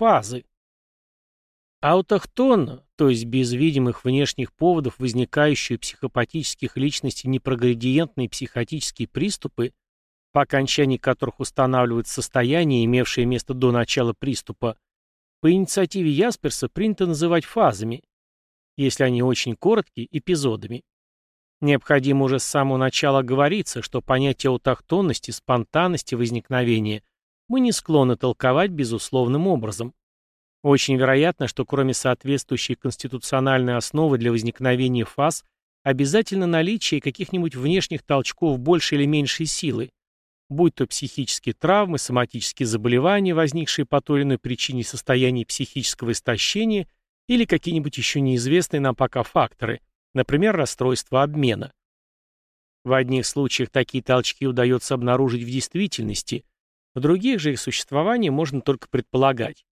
фазы. Аутохтонно, то есть без видимых внешних поводов, возникающие у психопатических личностей непроградиентные психотические приступы, по окончании которых устанавливается состояние, имевшее место до начала приступа, по инициативе Ясперса принято называть фазами, если они очень короткие, эпизодами. Необходимо уже с самого начала говориться, что понятие аутохтонности, спонтанности возникновения мы не склонны толковать безусловным образом. Очень вероятно, что кроме соответствующей конституциональной основы для возникновения фаз, обязательно наличие каких-нибудь внешних толчков большей или меньшей силы, будь то психические травмы, соматические заболевания, возникшие по той или иной причине состояния психического истощения, или какие-нибудь еще неизвестные нам пока факторы, например, расстройство обмена. В одних случаях такие толчки удается обнаружить в действительности, других же их существование можно только предполагать.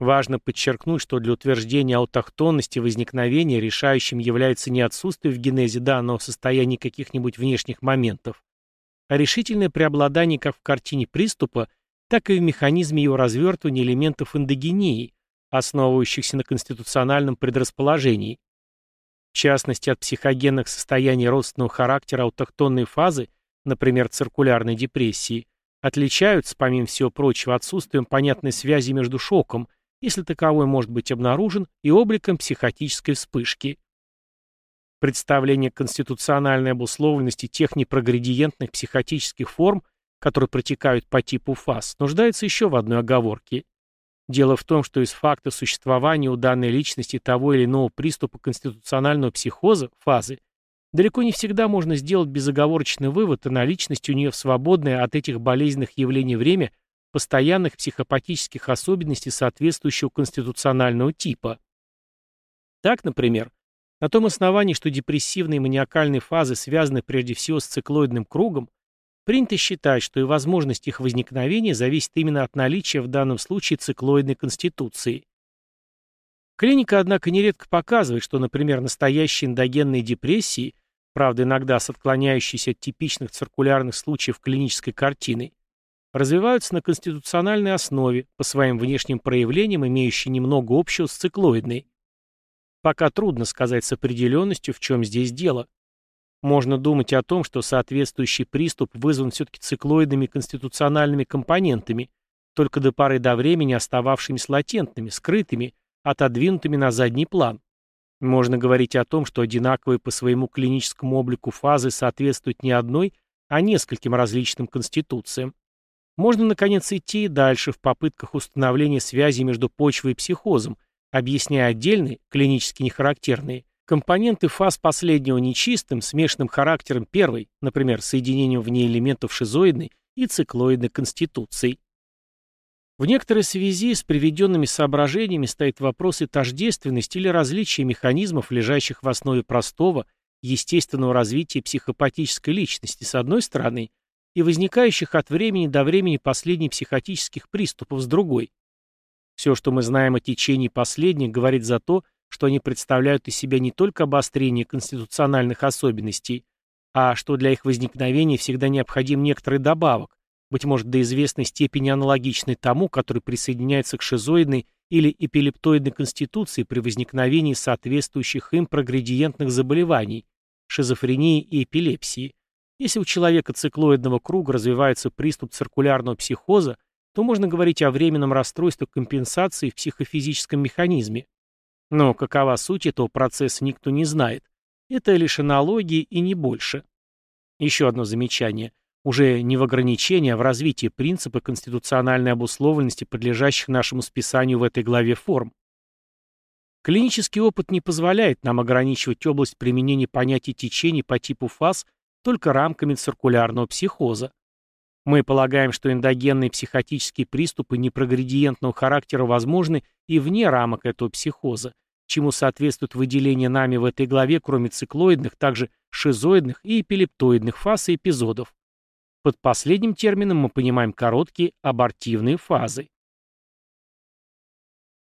Важно подчеркнуть, что для утверждения аутохтонности возникновения решающим является не отсутствие в генезе данного состояния каких-нибудь внешних моментов, а решительное преобладание как в картине приступа, так и в механизме его развертывания элементов эндогении, основывающихся на конституциональном предрасположении. В частности, от психогенных состояний родственного характера аутохтонной фазы, например, циркулярной депрессии, отличаются, помимо всего прочего, отсутствием понятной связи между шоком, если таковой может быть обнаружен, и обликом психотической вспышки. Представление конституциональной обусловленности тех непроградиентных психотических форм, которые протекают по типу фаз, нуждается еще в одной оговорке. Дело в том, что из факта существования у данной личности того или иного приступа конституционального психоза, фазы, далеко не всегда можно сделать безоговорочный вывод о наличности у нее в свободное от этих болезненных явлений время постоянных психопатических особенностей соответствующего конституционального типа. Так, например, на том основании, что депрессивные и маниакальные фазы связаны прежде всего с циклоидным кругом, принято считать, что и возможность их возникновения зависит именно от наличия в данном случае циклоидной конституции. Клиника, однако, нередко показывает, что, например, настоящие эндогенные депрессии, правда, иногда с отклоняющейся от типичных циркулярных случаев клинической картины, развиваются на конституциональной основе, по своим внешним проявлениям, имеющие немного общего с циклоидной. Пока трудно сказать с определенностью, в чем здесь дело. Можно думать о том, что соответствующий приступ вызван все-таки циклоидными конституциональными компонентами, только до поры до времени остававшимися латентными, скрытыми, отодвинутыми на задний план. Можно говорить о том, что одинаковые по своему клиническому облику фазы соответствуют не одной, а нескольким различным конституциям. Можно, наконец, идти и дальше в попытках установления связи между почвой и психозом, объясняя отдельные, клинически нехарактерные, компоненты фаз последнего нечистым, смешанным характером первой, например, соединением в ней элементов шизоидной и циклоидной конституций. В некоторой связи с приведенными соображениями стоит вопрос и тождественности или различия механизмов, лежащих в основе простого, естественного развития психопатической личности, с одной стороны, и возникающих от времени до времени последних психотических приступов с другой. Все, что мы знаем о течении последних, говорит за то, что они представляют из себя не только обострение конституциональных особенностей, а что для их возникновения всегда необходим некоторый добавок, быть может, до известной степени аналогичный тому, который присоединяется к шизоидной или эпилептоидной конституции при возникновении соответствующих им прогредиентных заболеваний, шизофрении и эпилепсии. Если у человека циклоидного круга развивается приступ циркулярного психоза, то можно говорить о временном расстройстве компенсации в психофизическом механизме. Но какова суть этого процесса, никто не знает. Это лишь аналогии и не больше. Еще одно замечание. Уже не в ограничении, а в развитии принципа конституциональной обусловленности, подлежащих нашему списанию в этой главе форм. Клинический опыт не позволяет нам ограничивать область применения понятий течений по типу фаз только рамками циркулярного психоза. Мы полагаем, что эндогенные психотические приступы непрогредиентного характера возможны и вне рамок этого психоза, чему соответствует выделение нами в этой главе, кроме циклоидных, также шизоидных и эпилептоидных фаз и эпизодов. Под последним термином мы понимаем короткие абортивные фазы.